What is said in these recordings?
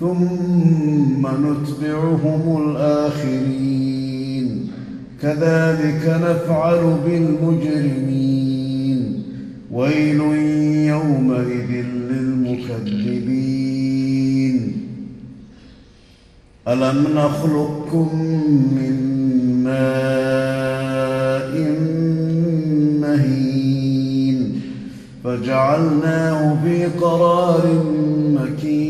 ثم نتبعهم الآخرين. كذلك نفعل بالمجرمين. ويل يومئذ للمكذبين. ألم نخلقكم من ماء مهين فجعلناه في قرار مكين.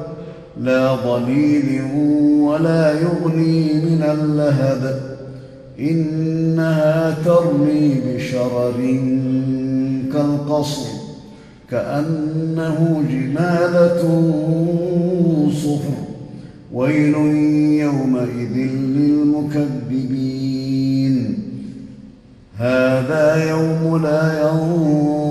لا ظليل ولا يغني من اللهب. إنها ترمي بشرر كالقصر كأنه جمالة صفر. ويل يومئذ للمكذبين. هذا يوم لا ينطقون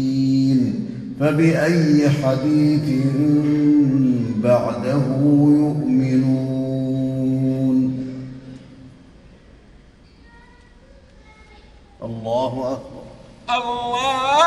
فبأي حديث بعده يؤمنون؟ الله أكبر. الله